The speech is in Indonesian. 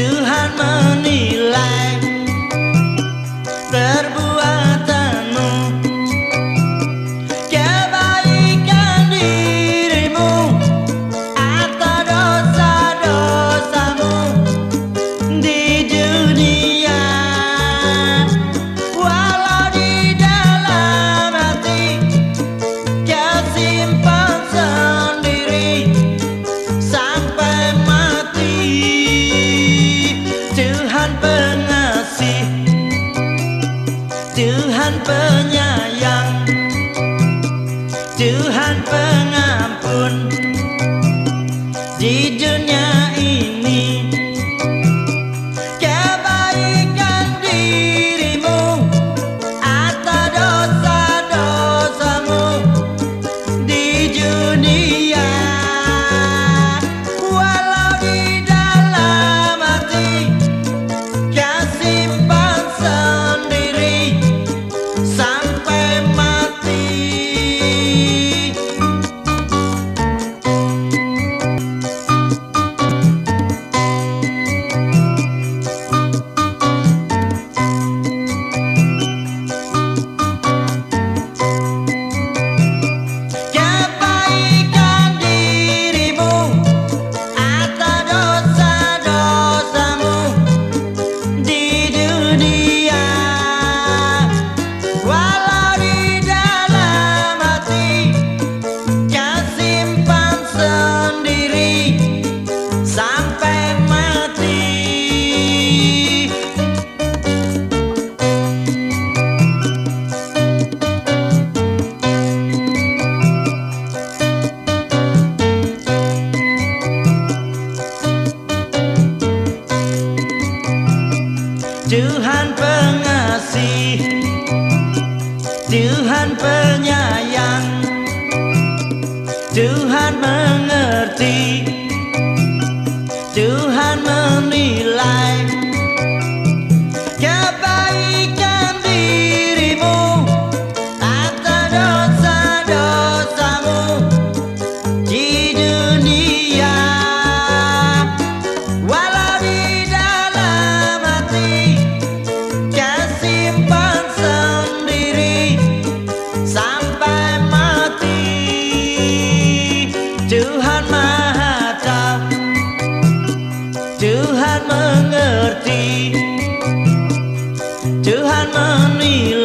Tuhan menilai pengasih Tuhan penyayang Tuhan pengampun. Tuhan pengasih Tuhan penyayang Tuhan mengerti Tuhan menilai Kebaikan Tuhan mengerti. Tuhan menilai